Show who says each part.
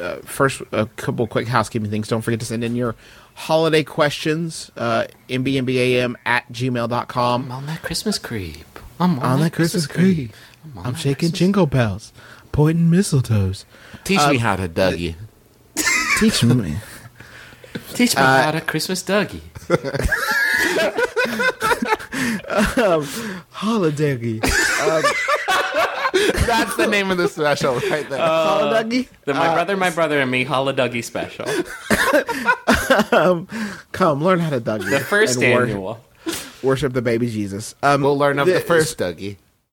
Speaker 1: uh, first, a couple quick housekeeping things. Don't forget to send in your holiday questions, uh, mbmbam at gmail.com.
Speaker 2: I'm on that Christmas creep. I'm on,
Speaker 1: On that Christmas creep.
Speaker 2: on
Speaker 1: I'm
Speaker 2: that
Speaker 1: shaking
Speaker 2: Christmas-
Speaker 1: jingle bells, pointing mistletoes.
Speaker 2: Teach
Speaker 1: Uh,
Speaker 2: me how to Dougie.
Speaker 1: Teach me.
Speaker 2: Teach me
Speaker 1: uh,
Speaker 2: how to Christmas Dougie.
Speaker 1: Holiday.
Speaker 3: Um, That's the name of the special right there.
Speaker 1: Uh, Holiday.
Speaker 2: The My uh, Brother, My Brother, and Me Holla Dougie special.
Speaker 1: Um, come, learn how to Dougie.
Speaker 2: The first
Speaker 1: and wor-
Speaker 2: annual.
Speaker 1: worship the baby Jesus. Um,
Speaker 3: we'll learn of the
Speaker 1: this-
Speaker 3: first Dougie.